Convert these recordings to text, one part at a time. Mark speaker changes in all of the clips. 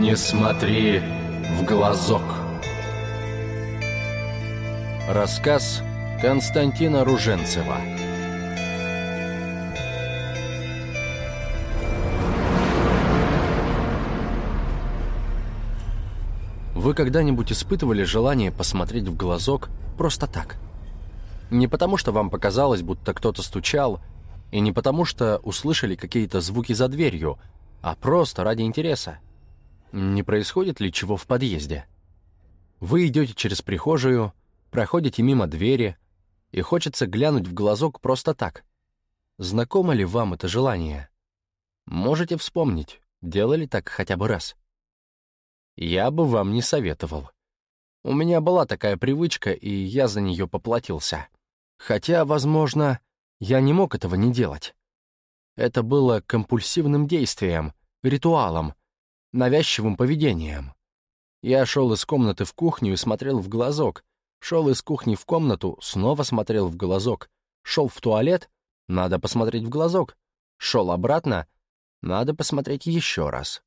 Speaker 1: Не смотри в глазок. Рассказ Константина Руженцева. Вы когда-нибудь испытывали желание посмотреть в глазок просто так? Не потому, что вам показалось, будто кто-то стучал, и не потому, что услышали какие-то звуки за дверью, а просто ради интереса. Не происходит ли чего в подъезде? Вы идете через прихожую, проходите мимо двери, и хочется глянуть в глазок просто так. Знакомо ли вам это желание? Можете вспомнить, делали так хотя бы раз. Я бы вам не советовал. У меня была такая привычка, и я за нее поплатился. Хотя, возможно, я не мог этого не делать. Это было компульсивным действием, ритуалом, навязчивым поведением. Я шел из комнаты в кухню и смотрел в глазок, шел из кухни в комнату, снова смотрел в глазок, шел в туалет, надо посмотреть в глазок, шел обратно, надо посмотреть еще раз.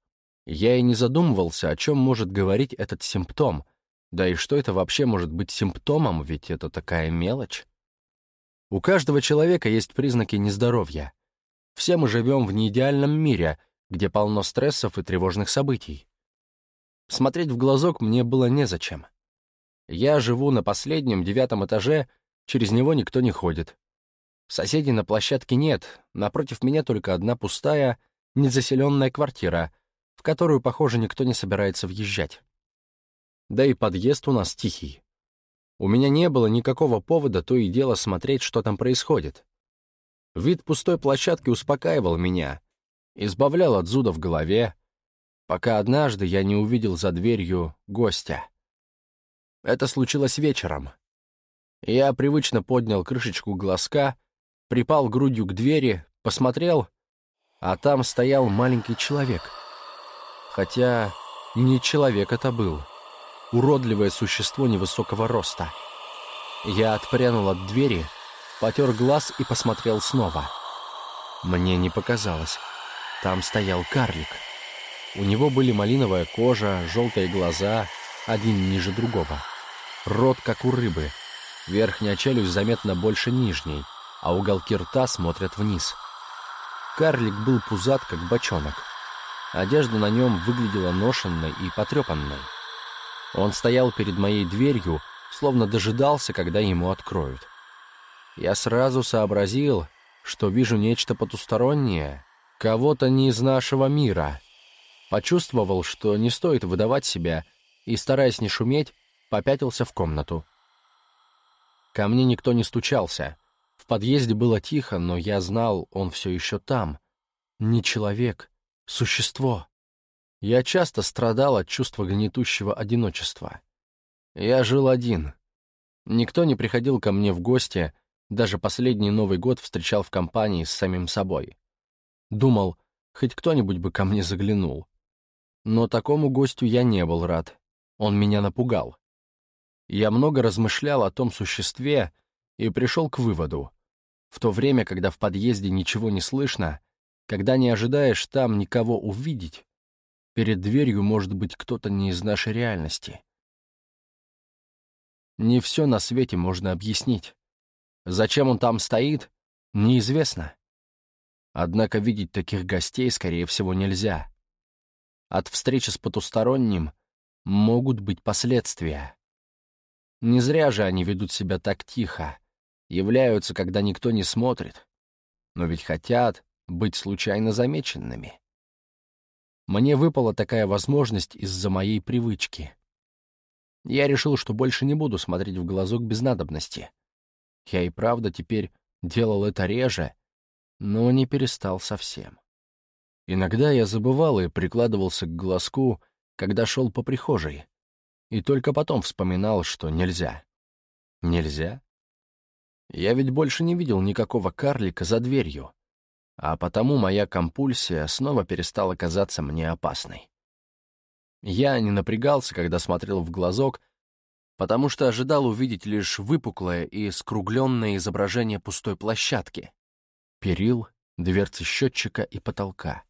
Speaker 1: Я и не задумывался, о чем может говорить этот симптом, да и что это вообще может быть симптомом, ведь это такая мелочь. У каждого человека есть признаки нездоровья. Все мы живем в неидеальном мире — где полно стрессов и тревожных событий. Смотреть в глазок мне было незачем. Я живу на последнем, девятом этаже, через него никто не ходит. Соседей на площадке нет, напротив меня только одна пустая, незаселенная квартира, в которую, похоже, никто не собирается въезжать. Да и подъезд у нас тихий. У меня не было никакого повода то и дело смотреть, что там происходит. Вид пустой площадки успокаивал меня, избавлял от зуда в голове, пока однажды я не увидел за дверью гостя. Это случилось вечером. Я привычно поднял крышечку глазка, припал грудью к двери, посмотрел, а там стоял маленький человек. Хотя не человек это был, уродливое существо невысокого роста. Я отпрянул от двери, потер глаз и посмотрел снова. Мне не показалось. Там стоял карлик. У него были малиновая кожа, желтые глаза, один ниже другого. Рот, как у рыбы. Верхняя челюсть заметно больше нижней, а уголки рта смотрят вниз. Карлик был пузат, как бочонок. Одежда на нем выглядела ношенной и потрепанной. Он стоял перед моей дверью, словно дожидался, когда ему откроют. Я сразу сообразил, что вижу нечто потустороннее, Кого-то не из нашего мира. Почувствовал, что не стоит выдавать себя, и, стараясь не шуметь, попятился в комнату. Ко мне никто не стучался. В подъезде было тихо, но я знал, он все еще там. Не человек, существо. Я часто страдал от чувства гнетущего одиночества. Я жил один. Никто не приходил ко мне в гости, даже последний Новый год встречал в компании с самим собой. Думал, хоть кто-нибудь бы ко мне заглянул. Но такому гостю я не был рад. Он меня напугал. Я много размышлял о том существе и пришел к выводу. В то время, когда в подъезде ничего не слышно, когда не ожидаешь там никого увидеть, перед дверью может быть кто-то не из нашей реальности. Не все на свете можно объяснить. Зачем он там стоит, неизвестно. Однако видеть таких гостей, скорее всего, нельзя. От встречи с потусторонним могут быть последствия. Не зря же они ведут себя так тихо, являются, когда никто не смотрит, но ведь хотят быть случайно замеченными. Мне выпала такая возможность из-за моей привычки. Я решил, что больше не буду смотреть в глазок без надобности. Я и правда теперь делал это реже, но не перестал совсем. Иногда я забывал и прикладывался к глазку, когда шел по прихожей, и только потом вспоминал, что нельзя. Нельзя? Я ведь больше не видел никакого карлика за дверью, а потому моя компульсия снова перестала казаться мне опасной. Я не напрягался, когда смотрел в глазок, потому что ожидал увидеть лишь выпуклое и скругленное изображение пустой площадки, перил, дверцы счетчика и потолка.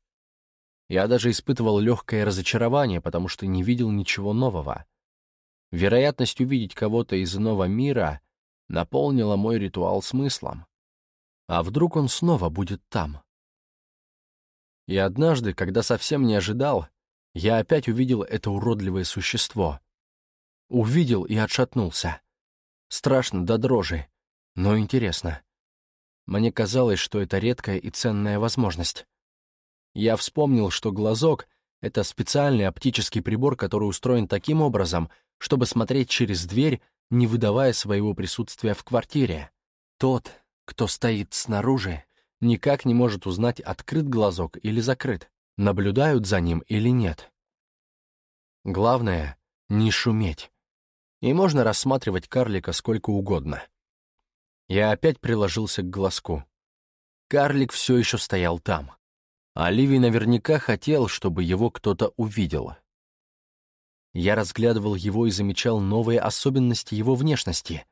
Speaker 1: Я даже испытывал легкое разочарование, потому что не видел ничего нового. Вероятность увидеть кого-то из иного мира наполнила мой ритуал смыслом. А вдруг он снова будет там? И однажды, когда совсем не ожидал, я опять увидел это уродливое существо. Увидел и отшатнулся. Страшно до дрожи, но интересно. Мне казалось, что это редкая и ценная возможность. Я вспомнил, что глазок — это специальный оптический прибор, который устроен таким образом, чтобы смотреть через дверь, не выдавая своего присутствия в квартире. Тот, кто стоит снаружи, никак не может узнать, открыт глазок или закрыт, наблюдают за ним или нет. Главное — не шуметь. И можно рассматривать карлика сколько угодно. Я опять приложился к глазку. Карлик все еще стоял там. Оливий наверняка хотел, чтобы его кто-то увидел. Я разглядывал его и замечал новые особенности его внешности.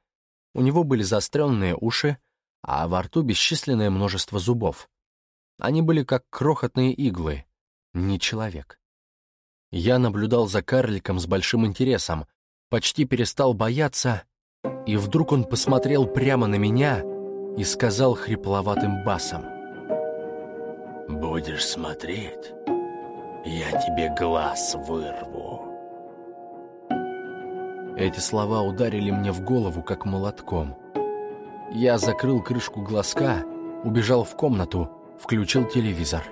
Speaker 1: У него были заостренные уши, а во рту бесчисленное множество зубов. Они были как крохотные иглы, не человек. Я наблюдал за карликом с большим интересом, почти перестал бояться, и вдруг он посмотрел прямо на меня и сказал хрипловатым басом —
Speaker 2: Будешь смотреть, я тебе глаз вырву.
Speaker 1: Эти слова ударили мне в голову, как молотком. Я закрыл крышку глазка, убежал в комнату, включил телевизор.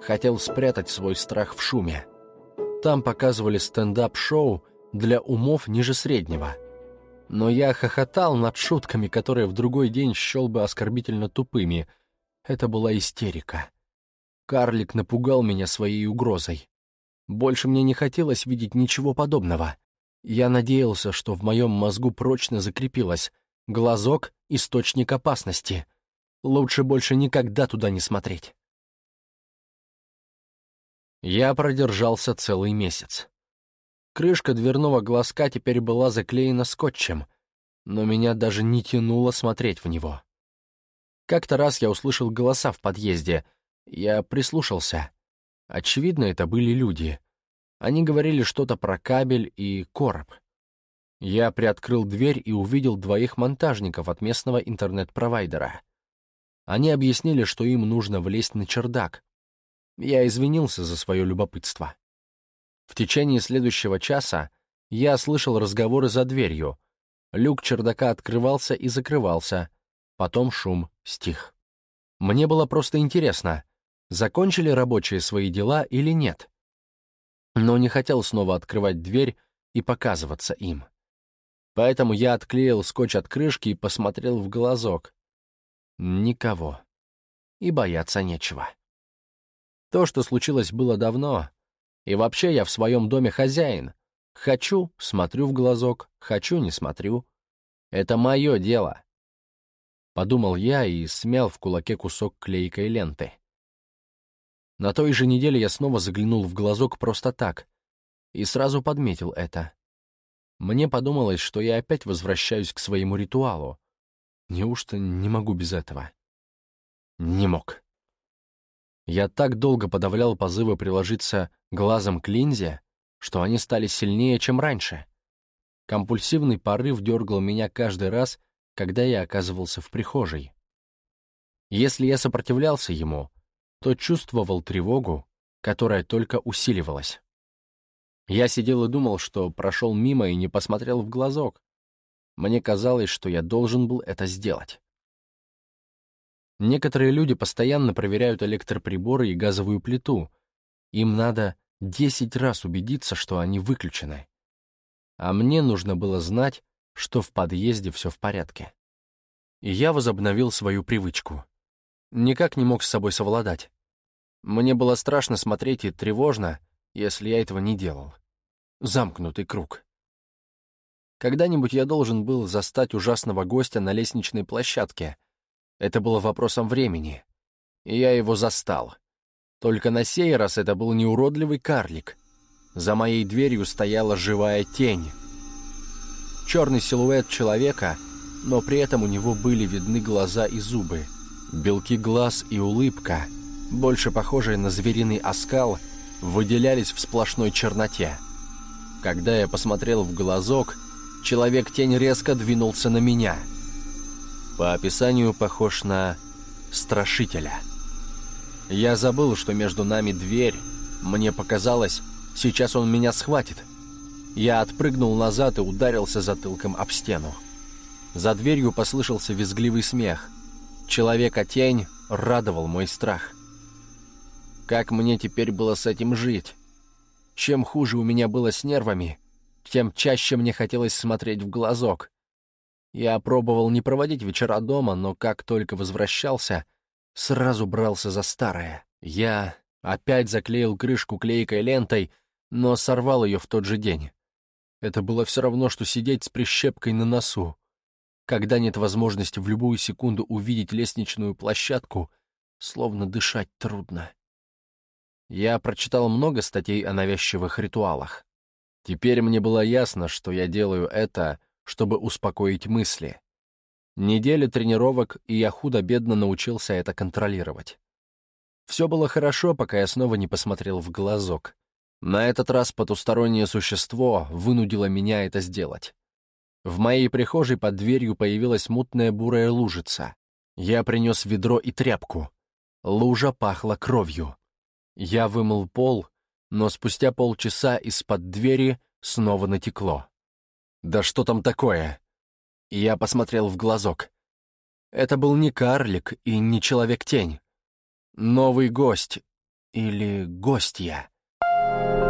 Speaker 1: Хотел спрятать свой страх в шуме. Там показывали стендап-шоу для умов ниже среднего. Но я хохотал над шутками, которые в другой день счел бы оскорбительно тупыми. Это была истерика. Карлик напугал меня своей угрозой. Больше мне не хотелось видеть ничего подобного. Я надеялся, что в моем мозгу прочно закрепилось глазок — источник опасности. Лучше больше никогда туда не смотреть. Я продержался целый месяц. Крышка дверного глазка теперь была заклеена скотчем, но меня даже не тянуло смотреть в него. Как-то раз я услышал голоса в подъезде — я прислушался. Очевидно, это были люди. Они говорили что-то про кабель и короб. Я приоткрыл дверь и увидел двоих монтажников от местного интернет-провайдера. Они объяснили, что им нужно влезть на чердак. Я извинился за свое любопытство. В течение следующего часа я слышал разговоры за дверью. Люк чердака открывался и закрывался. Потом шум стих. Мне было просто интересно, закончили рабочие свои дела или нет. Но не хотел снова открывать дверь и показываться им. Поэтому я отклеил скотч от крышки и посмотрел в глазок. Никого. И бояться нечего. То, что случилось, было давно. И вообще я в своем доме хозяин. Хочу — смотрю в глазок, хочу — не смотрю. Это мое дело. Подумал я и смял в кулаке кусок клейкой ленты. На той же неделе я снова заглянул в глазок просто так и сразу подметил это. Мне подумалось, что я опять возвращаюсь к своему ритуалу. Неужто не могу без этого? Не мог. Я так долго подавлял позывы приложиться глазом к линзе, что они стали сильнее, чем раньше. Компульсивный порыв дергал меня каждый раз, когда я оказывался в прихожей. Если я сопротивлялся ему, то чувствовал тревогу, которая только усиливалась. Я сидел и думал, что прошел мимо и не посмотрел в глазок. Мне казалось, что я должен был это сделать. Некоторые люди постоянно проверяют электроприборы и газовую плиту. Им надо десять раз убедиться, что они выключены. А мне нужно было знать, что в подъезде все в порядке. И я возобновил свою привычку никак не мог с собой совладать. Мне было страшно смотреть и тревожно, если я этого не делал. Замкнутый круг. Когда-нибудь я должен был застать ужасного гостя на лестничной площадке. Это было вопросом времени. И я его застал. Только на сей раз это был не уродливый карлик. За моей дверью стояла живая тень. Черный силуэт человека, но при этом у него были видны глаза и зубы белки глаз и улыбка, больше похожие на звериный оскал, выделялись в сплошной черноте. Когда я посмотрел в глазок, человек-тень резко двинулся на меня. По описанию похож на страшителя. Я забыл, что между нами дверь. Мне показалось, сейчас он меня схватит. Я отпрыгнул назад и ударился затылком об стену. За дверью послышался визгливый смех. Человека-тень радовал мой страх. Как мне теперь было с этим жить? Чем хуже у меня было с нервами, тем чаще мне хотелось смотреть в глазок. Я пробовал не проводить вечера дома, но как только возвращался, сразу брался за старое. Я опять заклеил крышку клейкой лентой, но сорвал ее в тот же день. Это было все равно, что сидеть с прищепкой на носу. Когда нет возможности в любую секунду увидеть лестничную площадку, словно дышать трудно. Я прочитал много статей о навязчивых ритуалах. Теперь мне было ясно, что я делаю это, чтобы успокоить мысли. Неделя тренировок, и я худо-бедно научился это контролировать. Все было хорошо, пока я снова не посмотрел в глазок. На этот раз потустороннее существо вынудило меня это сделать. В моей прихожей под дверью появилась мутная бурая лужица. Я принес ведро и тряпку. Лужа пахла кровью. Я вымыл пол, но спустя полчаса из-под двери снова натекло. «Да что там такое?» Я посмотрел в глазок. Это был не карлик и не человек-тень. Новый гость или гостья.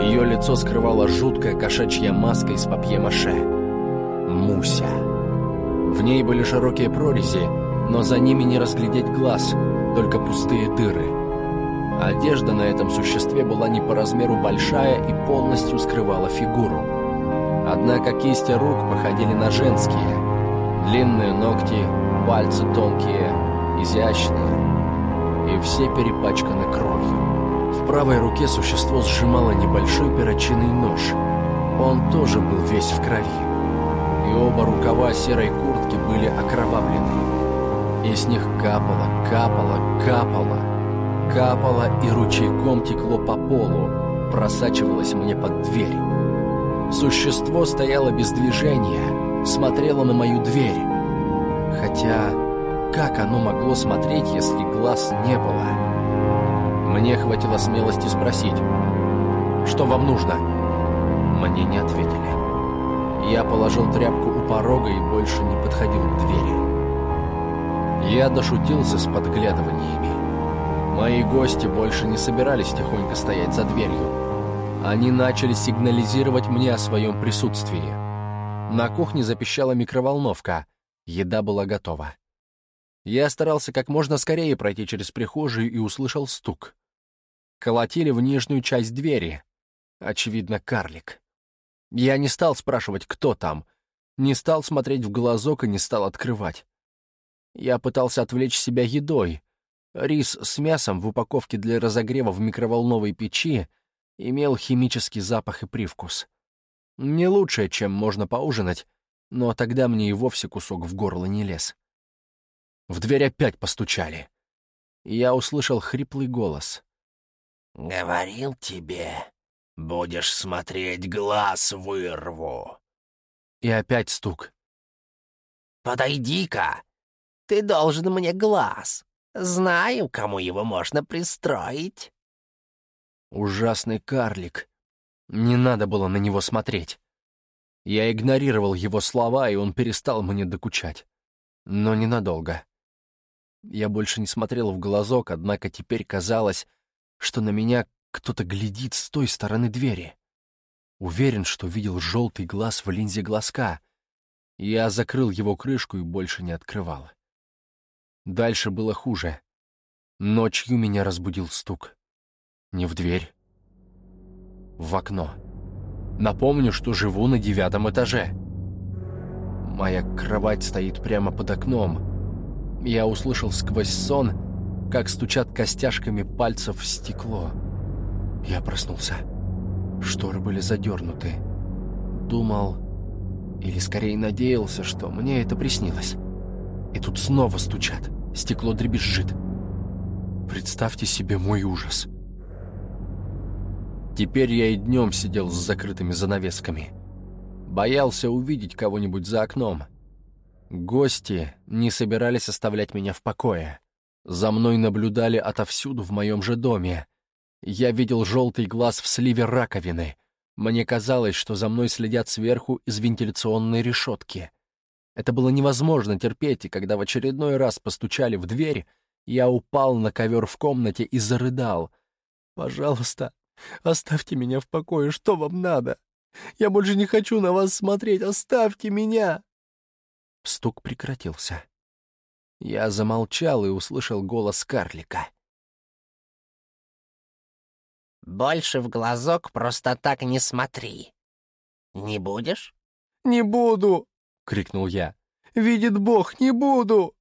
Speaker 1: Ее лицо скрывала жуткая кошачья маска из папье-маше. Муся. В ней были широкие прорези, но за ними не разглядеть глаз, только пустые дыры. Одежда на этом существе была не по размеру большая и полностью скрывала фигуру. Однако кисти рук походили на женские. Длинные ногти, пальцы тонкие, изящные. И все перепачканы кровью. В правой руке существо сжимало небольшой перочинный нож. Он тоже был весь в крови. И оба рукава серой куртки были окровавлены. И с них капало, капало, капало. Капало и ручейком текло по полу, просачивалось мне под дверь. Существо стояло без движения, смотрело на мою дверь. Хотя, как оно могло смотреть, если глаз не было? Мне хватило смелости спросить, «Что вам нужно?» Мне не ответили. Я положил тряпку у порога и больше не подходил к двери. Я дошутился с подглядываниями. Мои гости больше не собирались тихонько стоять за дверью. Они начали сигнализировать мне о своем присутствии. На кухне запищала микроволновка. Еда была готова. Я старался как можно скорее пройти через прихожую и услышал стук колотили в нижнюю часть двери. Очевидно, карлик. Я не стал спрашивать, кто там, не стал смотреть в глазок и не стал открывать. Я пытался отвлечь себя едой. Рис с мясом в упаковке для разогрева в микроволновой печи имел химический запах и привкус. Не лучшее, чем можно поужинать, но тогда мне и вовсе кусок в горло не лез. В дверь опять постучали. Я услышал хриплый голос.
Speaker 2: «Говорил тебе, будешь смотреть, глаз вырву».
Speaker 1: И опять стук.
Speaker 2: «Подойди-ка, ты должен мне глаз. Знаю, кому его можно пристроить».
Speaker 1: Ужасный карлик. Не надо было на него смотреть. Я игнорировал его слова, и он перестал мне докучать. Но ненадолго. Я больше не смотрел в глазок, однако теперь казалось, что на меня кто-то глядит с той стороны двери. Уверен, что видел желтый глаз в линзе глазка. Я закрыл его крышку и больше не открывал. Дальше было хуже. Ночью меня разбудил стук. Не в дверь. В окно. Напомню, что живу на девятом этаже. Моя кровать стоит прямо под окном. Я услышал сквозь сон как стучат костяшками пальцев в стекло. Я проснулся. Шторы были задернуты. Думал, или скорее надеялся, что мне это приснилось. И тут снова стучат. Стекло дребезжит. Представьте себе мой ужас. Теперь я и днем сидел с закрытыми занавесками. Боялся увидеть кого-нибудь за окном. Гости не собирались оставлять меня в покое. За мной наблюдали отовсюду в моем же доме. Я видел желтый глаз в сливе раковины. Мне казалось, что за мной следят сверху из вентиляционной решетки. Это было невозможно терпеть, и когда в очередной раз постучали в дверь, я упал на ковер в комнате и зарыдал. «Пожалуйста, оставьте меня в покое, что вам надо? Я больше не хочу на вас смотреть, оставьте меня!» Стук прекратился. Я замолчал и услышал голос карлика.
Speaker 2: «Больше в глазок просто так не смотри. Не будешь?»
Speaker 1: «Не буду!» — крикнул я. «Видит Бог, не буду!»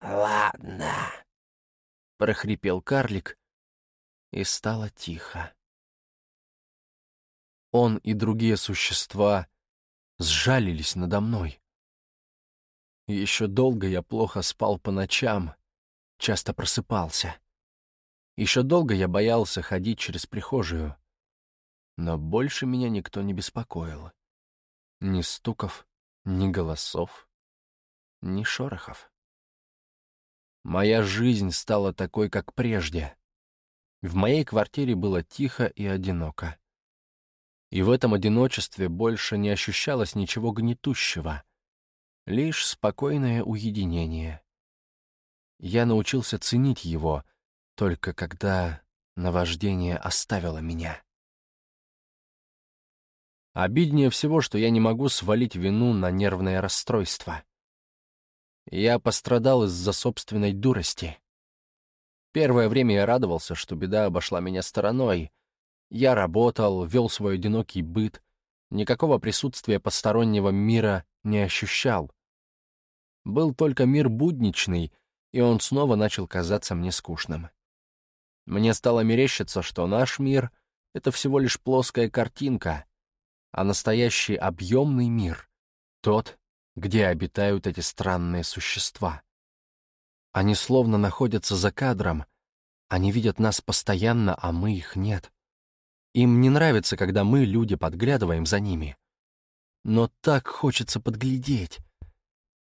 Speaker 2: «Ладно», —
Speaker 1: прохрипел карлик, и стало тихо. Он и другие существа сжалились надо мной. Еще долго я плохо спал по ночам, часто просыпался. Еще долго я боялся ходить через прихожую. Но больше меня никто не беспокоил. Ни стуков, ни голосов, ни шорохов. Моя жизнь стала такой, как прежде. В моей квартире было тихо и одиноко. И в этом одиночестве больше не ощущалось ничего гнетущего — лишь спокойное уединение. Я научился ценить его, только когда наваждение оставило меня. Обиднее всего, что я не могу свалить вину на нервное расстройство. Я пострадал из-за собственной дурости. Первое время я радовался, что беда обошла меня стороной. Я работал, вел свой одинокий быт, никакого присутствия постороннего мира не ощущал. Был только мир будничный, и он снова начал казаться мне скучным. Мне стало мерещиться, что наш мир — это всего лишь плоская картинка, а настоящий объемный мир — тот, где обитают эти странные существа. Они словно находятся за кадром, они видят нас постоянно, а мы их нет. Им не нравится, когда мы, люди, подглядываем за ними. Но так хочется подглядеть,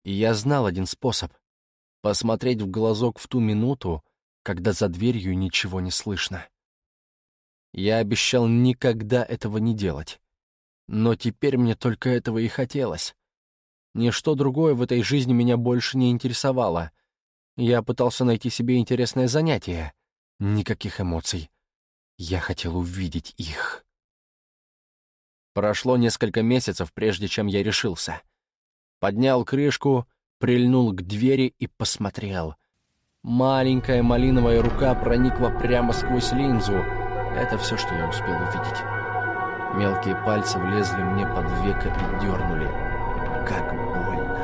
Speaker 1: и я знал один способ — посмотреть в глазок в ту минуту, когда за дверью ничего не слышно. Я обещал никогда этого не делать. Но теперь мне только этого и хотелось. Ничто другое в этой жизни меня больше не интересовало. Я пытался найти себе интересное занятие. Никаких эмоций. Я хотел увидеть их. Прошло несколько месяцев, прежде чем я решился — поднял крышку, прильнул к двери и посмотрел. Маленькая малиновая рука проникла прямо сквозь линзу. Это все, что я успел увидеть. Мелкие пальцы влезли мне под веко и дернули. Как больно.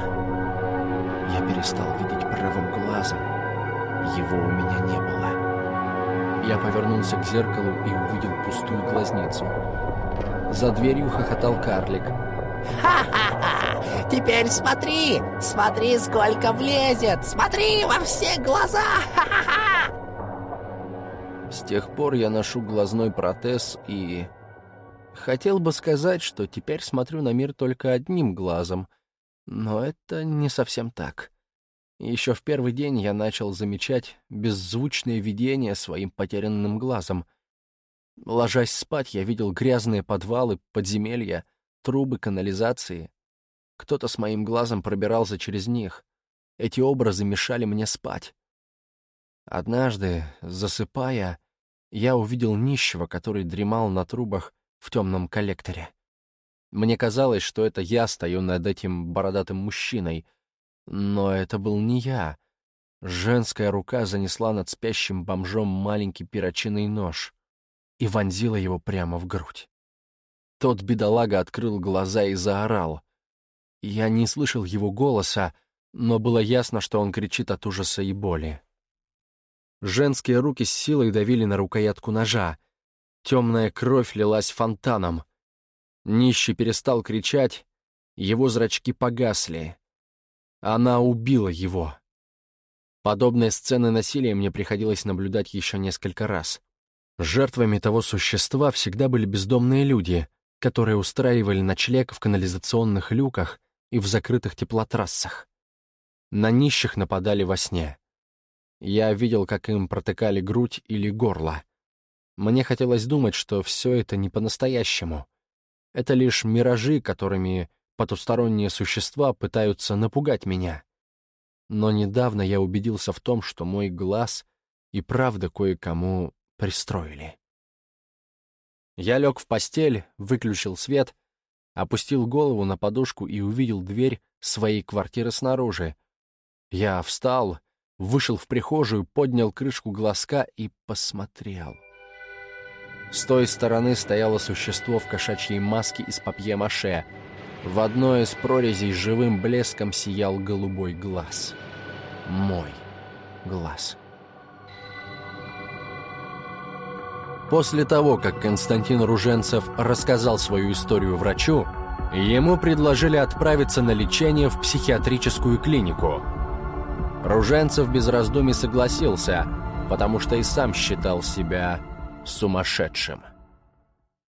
Speaker 1: Я перестал видеть правым глазом. Его у меня не было. Я повернулся к зеркалу и увидел пустую глазницу. За дверью хохотал карлик.
Speaker 2: «Ха-ха-ха! Теперь смотри! Смотри, сколько влезет! Смотри во все глаза! Ха-ха-ха!»
Speaker 1: С тех пор я ношу глазной протез и... Хотел бы сказать, что теперь смотрю на мир только одним глазом, но это не совсем так. Еще в первый день я начал замечать беззвучные видения своим потерянным глазом. Ложась спать, я видел грязные подвалы, подземелья — трубы канализации. Кто-то с моим глазом пробирался через них. Эти образы мешали мне спать. Однажды, засыпая, я увидел нищего, который дремал на трубах в темном коллекторе. Мне казалось, что это я стою над этим бородатым мужчиной, но это был не я. Женская рука занесла над спящим бомжом маленький перочинный нож и вонзила его прямо в грудь. Тот бедолага открыл глаза и заорал. Я не слышал его голоса, но было ясно, что он кричит от ужаса и боли. Женские руки с силой давили на рукоятку ножа. Темная кровь лилась фонтаном. Нищий перестал кричать, его зрачки погасли. Она убила его. Подобные сцены насилия мне приходилось наблюдать еще несколько раз. Жертвами того существа всегда были бездомные люди, которые устраивали ночлег в канализационных люках и в закрытых теплотрассах. На нищих нападали во сне. Я видел, как им протыкали грудь или горло. Мне хотелось думать, что все это не по-настоящему. Это лишь миражи, которыми потусторонние существа пытаются напугать меня. Но недавно я убедился в том, что мой глаз и правда кое-кому пристроили. Я лег в постель, выключил свет, опустил голову на подушку и увидел дверь своей квартиры снаружи. Я встал, вышел в прихожую, поднял крышку глазка и посмотрел. С той стороны стояло существо в кошачьей маске из папье-маше. В одной из прорезей живым блеском сиял голубой глаз. Мой глаз. После того, как Константин Руженцев рассказал свою историю врачу, ему предложили отправиться на лечение в психиатрическую клинику. Руженцев без раздумий согласился, потому что и сам считал себя сумасшедшим.